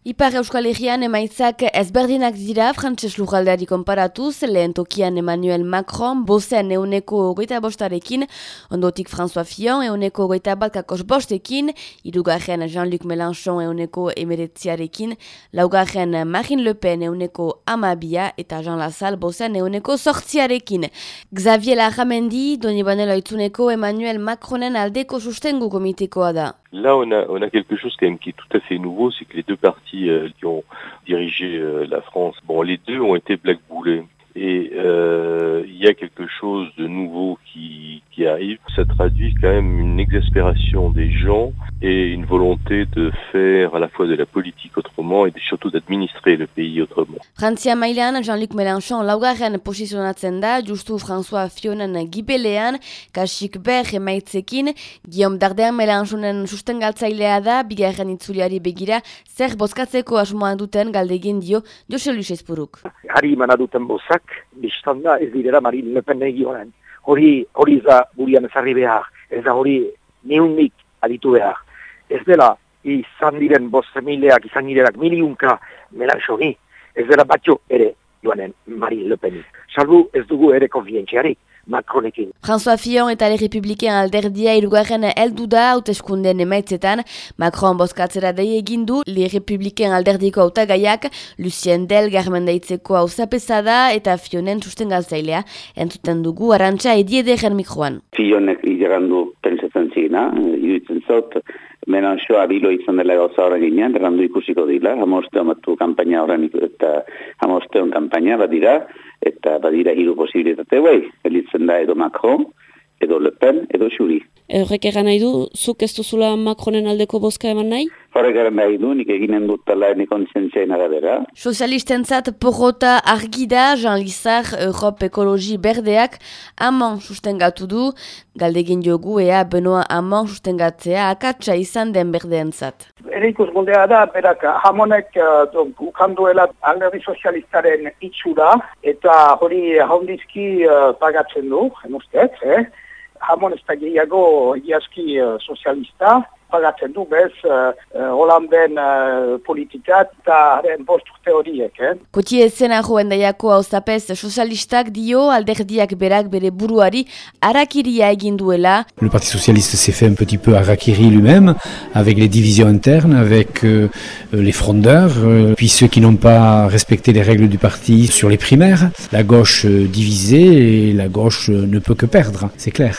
Ipar Euskal Herrian emaitzak ezberdinak dira frantses lugaldeari konparatuz, lehen tokian Emmanuel Macron, bozean euneko goita bostarekin, ondotik François Fillon euneko goita bat kakos bostekin, irugarren Jean-Luc Mélenchon euneko emeretziarekin, laugarren Marine Le Pen euneko amabia eta Jean Lassalle bozean euneko sortziarekin. Xavier Lajamendi, doni banelo itzuneko Emmanuel Macronen aldeko sustengu komitekoa da. Là, on a, on a quelque chose quand même qui est tout à fait nouveau, c'est que les deux partis euh, qui ont dirigé euh, la France, bon, les deux ont été blackboulés. Et euh, il y a quelque chose de nouveau qui, qui arrive. Ça traduit quand même une exaspération des gens et une volonté de faire à la fois de la politique autrement et surtout d'administrer le pays autrement. Frantzia mailean, Jean-Luc Mélenchon laugarren posizionatzen da, justu François Fionen gibelean, kasik ber emaitzekin, Guillaume Dardean Mélenchonen sustengaltzailea da, bigarren itzuliari begira, zer bozkatzeko asmoa duten galdegin dio Jose Luis Espuruk. Hari imana duten bozak, biztan da ez direra Marine Le Pen egionen. Hori, hori za burian ezarri behar, ez da hori neundik aditu behar ez dela izan diren bost mileak, izan direnak miliunka melanxoni, ez dela batxo ere joanen Marine Le Pen. Salbu ez dugu ere konfientziari. Macronekin. François Fillon eta Le Republiken alderdia irugarren heldu da hauteskunden emaitzetan. Macron bozkatzera dei egin du Le Republiken alderdiko hautagaiak Lucien Del garmendaitzeko hauzapeza da eta Fillonen susten galtzailea. Entzuten dugu arantxa ediederen mikroan. Fillonek izagandu pentsatzen zina, iruditzen zot, Menanxoa bilo izan dela gauza horren ginean, errandu ikusiko dila, hamoste amatu kampaina horren eta hamoste hon kampaina badira, eta badira hiru posibilitate guai, elitzen da edo Macron, edo Le Pen, edo Xuri. Horrek egan nahi du, zuk ez duzula Macronen aldeko boska eman nahi? Egan nahi du, nik eginen dut tala eni konsientziaen arabera. Sozialisten zat porrota argi da, Jean Lizar, Europe Ekologi Berdeak, amon sustengatu du, galdegin jogu ea benoa amon sustengatzea akatsa izan den berdeen zat. Erikus moldea da, berak, hamonek uh, ukanduela alderdi sozialistaren itxura, eta hori haundizki uh, pagatzen du, enustez, eh? hamon ez da gehiago egiazki uh, sozialista, pagatzen du bez uh, Holanden uh, politikat eta haren horiek. Eh? Koti ezena joen daiako hau sozialistak dio alderdiak berak bere buruari arakiria egin duela. Le Parti Socialiste s'est fait un petit peu harakiri lui-même avec les divisions internes, avec euh, les frondeurs, euh, puis ceux qui n'ont pas respecté les règles du parti sur les primaires. La gauche euh, divisée et la gauche ne peut que perdre, c'est clair.